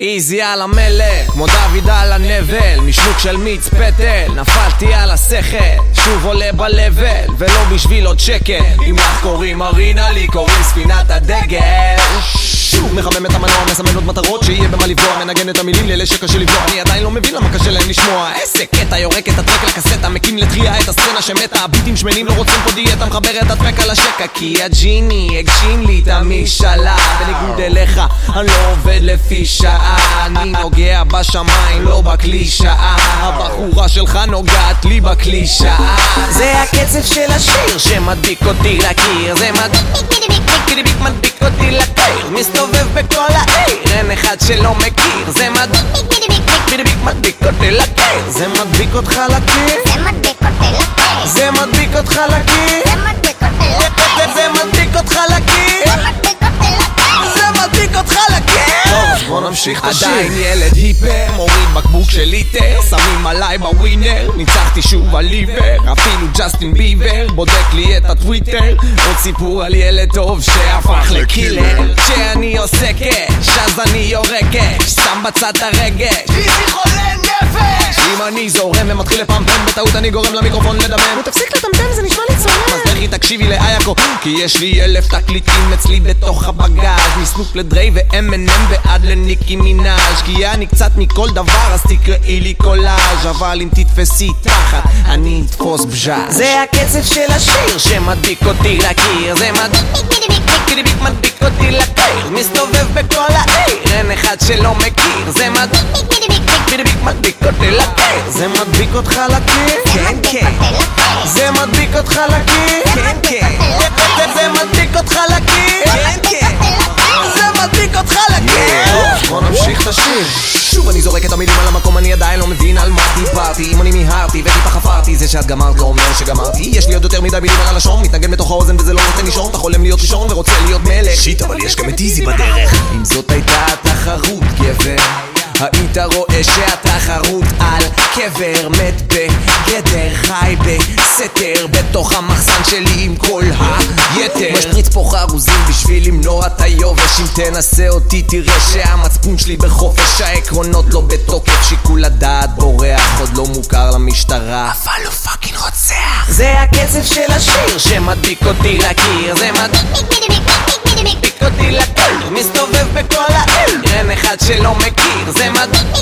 איזי על המלך, כמו דוד על הנבל משלוק של מיץ פטל, נפלתי על השכל שוב עולה ב-level, ולא בשביל עוד שקל. אם לך קוראים מרינה, לי קוראים ספינת הדגל שוב מחמם את המנוע, מסמן עוד מטרות שיהיה במה לפגוע מנגן את המילים לאלה שקשה לבלוע. אני עדיין לא מבין למה קשה להם לשמוע. איזה קטע יורק את הטרק לקסטה מקים לתחייה את הסצנה שמתה. הביטים שמנים לא רוצים פה דיאטה מחבר את הטרק על השקע. כי הג'יני הגשים לי את המשאלה. בניגוד אליך אני לא עובד לפי שעה. אני נוגע בשמיים לא בקלישאה. הבחורה שלך נוגעת לי בקלישאה. זה הקצב של השיר שמדביק אותי לקיר. זה מדביק אותי לקיר. מסתובב בכל העיר אין אחד שלא מכיר זה מדביק מדביק מדביק אותי לקיר זה מדביק אותך לקיר נמשיך את השיר. עדיין ילד היפר, מוריד בקבוק של ליטר שמים עליי בווינר, ניצחתי שוב על ליבר אפילו ג'סטין ביבר, בודק לי את הטוויטר עוד סיפור על ילד טוב שהפך ל killer. כשאני עושה cash, אז אני יורק אש שם בצד את הרגש. איזי חולה נפש. אם אני זורם ומתחיל לפמפם בטעות אני גורם למיקרופון לדמם. תפסיק לטמטם תקשיבי לאייקו כי יש לי אלף תקליטים אצלי בתוך הבגאז' מסנופ לדריי ואם.אן.אם ועד לניקי מנאז' כי אני קצת מכל דבר אז תקראי לי קולאז' אבל אם תתפסי תחת אני אתפוס בז'אז' זה הקצב של השיר שמדביק אותי לקיר זה מדביק מדביק אותי לקיר מסתובב בכל העיר אין אחד שלא מכיר זה מדביק מדביק אותי לקיר זה מדביק אותך לקיר? כן כן זה מדביק אותך לקיר? כן כן. זה מדביק אותך לקיר? כן כן. זה מדביק אותך לקיר? בוא נמשיך את השיר. שוב אני זורק את המילים על המקום אני עדיין לא מבין על מה דיברתי. אם אני מיהרתי וטיפה חפרתי זה שאת גמרת לא אומר שגמרתי. יש לי עוד יותר מדי מילים על הלשון מתנגן בתוך האוזן וזה לא נותן לישון אתה חולם להיות ראשון ורוצה להיות מלך. שיט אבל יש גם את איזי בדרך. אם זאת הייתה התחרות גבר היית רואה שהתחרות על קבר מת בגדר חי בסתר בתוך המחסן שלי עם כל היתר משפריץ פה חרוזים בשביל למנוע את היובש אם תנסה אותי תראה שהמצפון שלי בחופש העקרונות לא בתוקף שיקול הדעת בורח עוד לא מוכר למשטרה אבל הוא fucking רוצח זה הקצב של השיר שמדביק אותי לקיר זה מדביק מדביק אותי לקיר מסתובב בכל העיר אין אחד שלא מכיר זה מדביק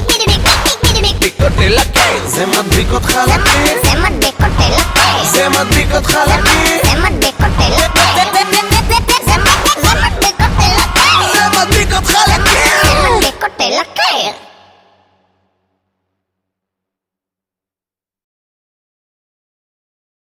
זה מדביק אותך לקיר. זה מדביק אותי לקיר. זה מדביק אותך לקיר. זה מדביק אותי לקיר